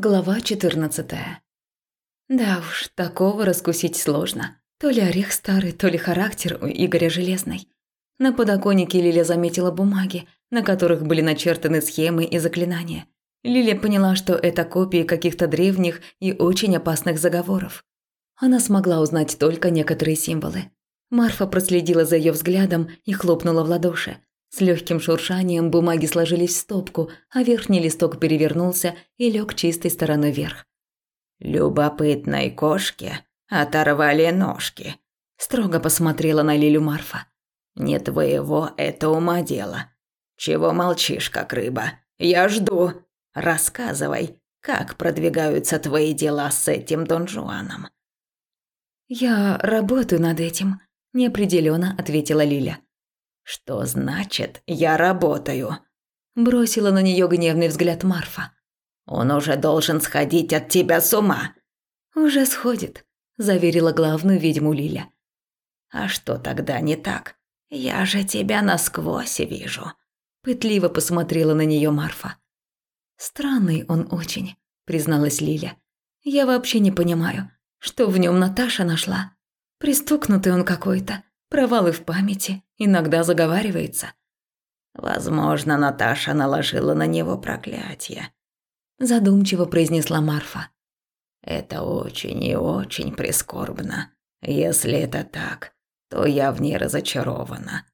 Глава 14. Да уж, такого раскусить сложно. То ли орех старый, то ли характер у Игоря железный. На подоконнике Лиля заметила бумаги, на которых были начертаны схемы и заклинания. Лиля поняла, что это копии каких-то древних и очень опасных заговоров. Она смогла узнать только некоторые символы. Марфа проследила за ее взглядом и хлопнула в ладоши. С легким шуршанием бумаги сложились в стопку, а верхний листок перевернулся и лег чистой стороной вверх. «Любопытной кошке оторвали ножки», – строго посмотрела на Лилю Марфа. «Не твоего это ума дело. Чего молчишь, как рыба? Я жду. Рассказывай, как продвигаются твои дела с этим Дон Жуаном?» «Я работаю над этим», – неопределенно ответила Лиля. «Что значит «я работаю»?» Бросила на нее гневный взгляд Марфа. «Он уже должен сходить от тебя с ума». «Уже сходит», – заверила главную ведьму Лиля. «А что тогда не так? Я же тебя насквозь вижу». Пытливо посмотрела на нее Марфа. «Странный он очень», – призналась Лиля. «Я вообще не понимаю, что в нем Наташа нашла. Пристукнутый он какой-то, провалы в памяти, иногда заговаривается. Возможно, Наташа наложила на него проклятие. Задумчиво произнесла Марфа. Это очень и очень прискорбно. Если это так, то я в ней разочарована.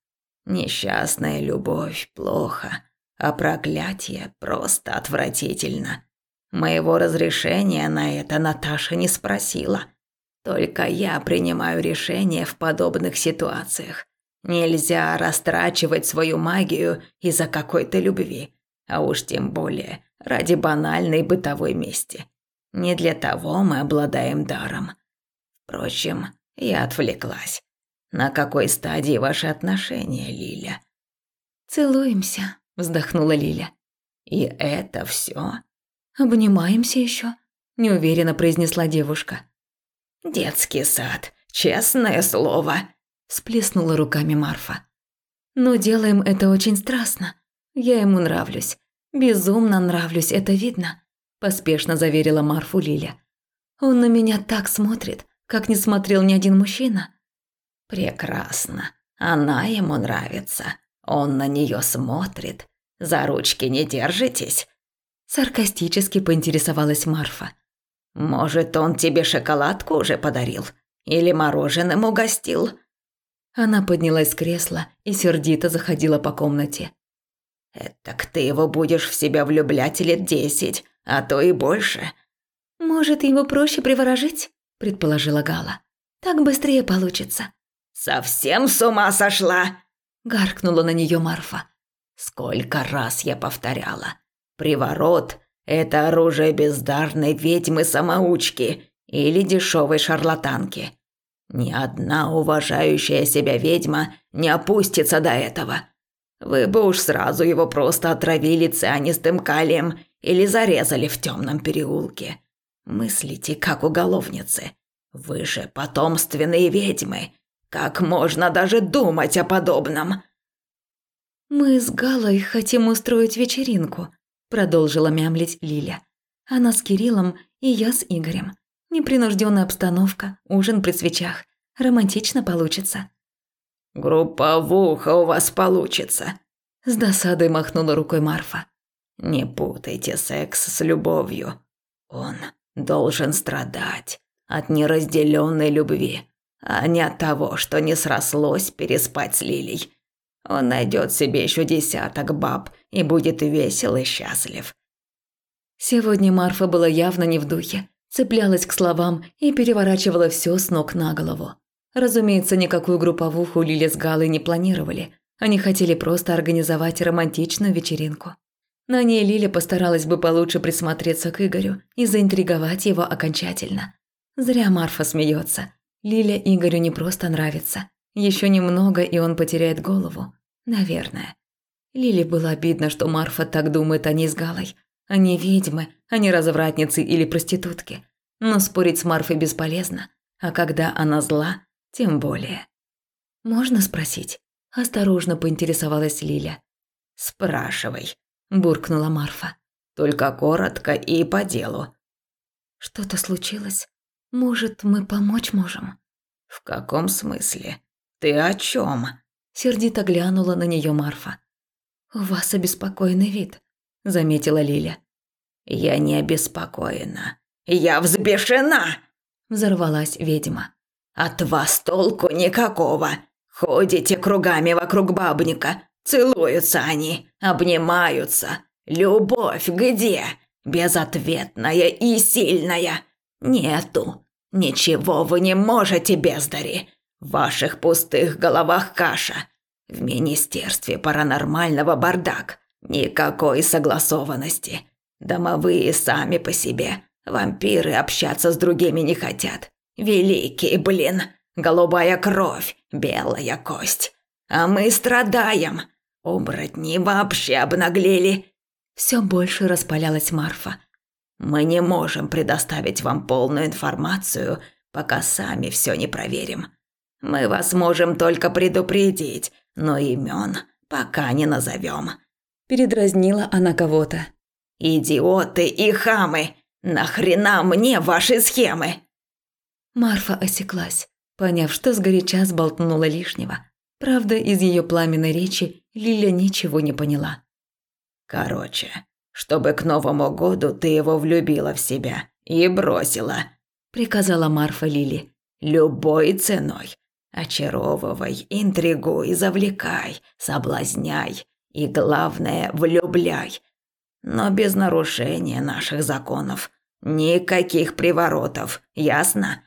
Несчастная любовь плохо, а проклятие просто отвратительно. Моего разрешения на это Наташа не спросила. Только я принимаю решения в подобных ситуациях. Нельзя растрачивать свою магию из-за какой-то любви, а уж тем более ради банальной бытовой мести. Не для того мы обладаем даром. Впрочем, я отвлеклась. На какой стадии ваши отношения, Лиля? Целуемся, вздохнула Лиля. И это все? Обнимаемся еще, неуверенно произнесла девушка. Детский сад, честное слово, Сплеснула руками Марфа. «Но делаем это очень страстно. Я ему нравлюсь. Безумно нравлюсь, это видно», – поспешно заверила Марфу Лиля. «Он на меня так смотрит, как не смотрел ни один мужчина». «Прекрасно. Она ему нравится. Он на нее смотрит. За ручки не держитесь?» Саркастически поинтересовалась Марфа. «Может, он тебе шоколадку уже подарил? Или мороженым угостил?» Она поднялась с кресла и сердито заходила по комнате. «Так ты его будешь в себя влюблять лет десять, а то и больше». «Может, его проще приворожить?» – предположила Гала. «Так быстрее получится». «Совсем с ума сошла?» – гаркнула на нее Марфа. «Сколько раз я повторяла. Приворот – это оружие бездарной ведьмы-самоучки или дешевой шарлатанки. Ни одна уважающая себя ведьма не опустится до этого. Вы бы уж сразу его просто отравили цианистым калием или зарезали в темном переулке. Мыслите, как уголовницы. Вы же потомственные ведьмы. Как можно даже думать о подобном? Мы с Галой хотим устроить вечеринку, продолжила мямлить Лиля. Она с Кириллом и я с Игорем. Непринужденная обстановка, ужин при свечах. Романтично получится. «Групповуха у вас получится», – с досадой махнула рукой Марфа. «Не путайте секс с любовью. Он должен страдать от неразделенной любви, а не от того, что не срослось переспать с Лилей. Он найдет себе еще десяток баб и будет весел и счастлив». Сегодня Марфа была явно не в духе цеплялась к словам и переворачивала все с ног на голову. Разумеется, никакую групповуху Лили с Галой не планировали. Они хотели просто организовать романтичную вечеринку. На ней Лиля постаралась бы получше присмотреться к Игорю и заинтриговать его окончательно. Зря Марфа смеется. Лиля Игорю не просто нравится. Еще немного, и он потеряет голову. Наверное. Лиле было обидно, что Марфа так думает о ней с Галой. Они ведьмы, а не развратницы или проститутки. Но спорить с Марфой бесполезно, а когда она зла, тем более. «Можно спросить?» – осторожно поинтересовалась Лиля. «Спрашивай», – буркнула Марфа. только коротко и по делу». «Что-то случилось? Может, мы помочь можем?» «В каком смысле? Ты о чем? Сердито глянула на нее Марфа. «У вас обеспокоенный вид», – заметила Лиля. «Я не обеспокоена. Я взбешена!» – взорвалась ведьма. «От вас толку никакого. Ходите кругами вокруг бабника. Целуются они, обнимаются. Любовь где? Безответная и сильная. Нету. Ничего вы не можете, бездари. В ваших пустых головах каша. В Министерстве паранормального бардак. Никакой согласованности. Домовые сами по себе. Вампиры общаться с другими не хотят. Великий, блин. Голубая кровь, белая кость. А мы страдаем. Оборотни вообще обнаглели. Все больше распалялась Марфа. Мы не можем предоставить вам полную информацию, пока сами все не проверим. Мы вас можем только предупредить, но имен пока не назовем. Передразнила она кого-то. Идиоты и хамы! Нахрена мне ваши схемы? Марфа осеклась, поняв, что сгоряча сболтнула лишнего. Правда, из ее пламенной речи Лиля ничего не поняла. Короче, чтобы к Новому году ты его влюбила в себя и бросила, приказала Марфа Лили. Любой ценой. Очаровывай, интригуй, завлекай, соблазняй и, главное, влюбляй. Но без нарушения наших законов. Никаких приворотов, ясно?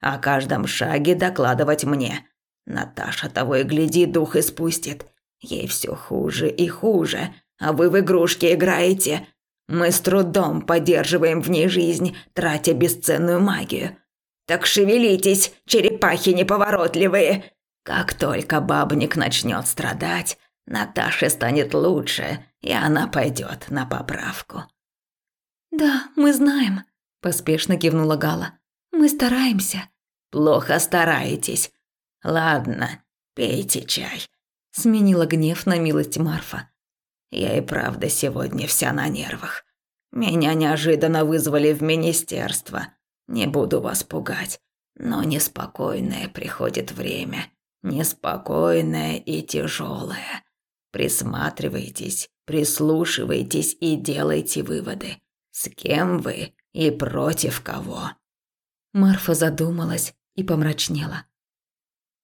О каждом шаге докладывать мне. Наташа того и гляди дух испустит. Ей все хуже и хуже, а вы в игрушки играете. Мы с трудом поддерживаем в ней жизнь, тратя бесценную магию. Так шевелитесь, черепахи неповоротливые. Как только бабник начнет страдать, Наташе станет лучше, и она пойдет на поправку. Да, мы знаем, поспешно кивнула Гала. Мы стараемся. Плохо стараетесь. Ладно, пейте чай. Сменила гнев на милость Марфа. Я и правда сегодня вся на нервах. Меня неожиданно вызвали в министерство. Не буду вас пугать, но неспокойное приходит время. Неспокойное и тяжелое. Присматривайтесь, прислушивайтесь и делайте выводы. С кем вы и против кого. Марфа задумалась и помрачнела.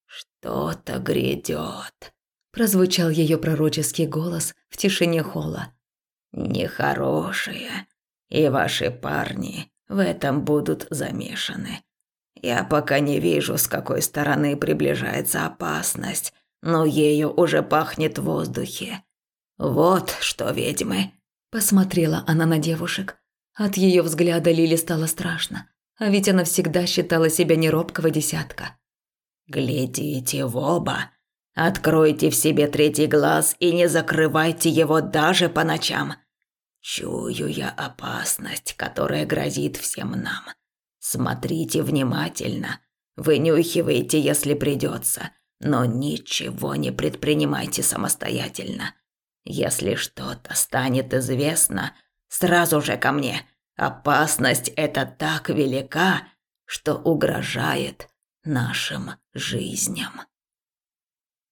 «Что-то грядет», – прозвучал ее пророческий голос в тишине холла. «Нехорошее, и ваши парни в этом будут замешаны. Я пока не вижу, с какой стороны приближается опасность, но ею уже пахнет в воздухе. Вот что, ведьмы!» Посмотрела она на девушек. От ее взгляда Лили стало страшно, а ведь она всегда считала себя неробкого десятка. «Глядите в оба, откройте в себе третий глаз и не закрывайте его даже по ночам. Чую я опасность, которая грозит всем нам. Смотрите внимательно, вынюхивайте, если придется, но ничего не предпринимайте самостоятельно. Если что-то станет известно, сразу же ко мне. Опасность эта так велика, что угрожает нашим жизням.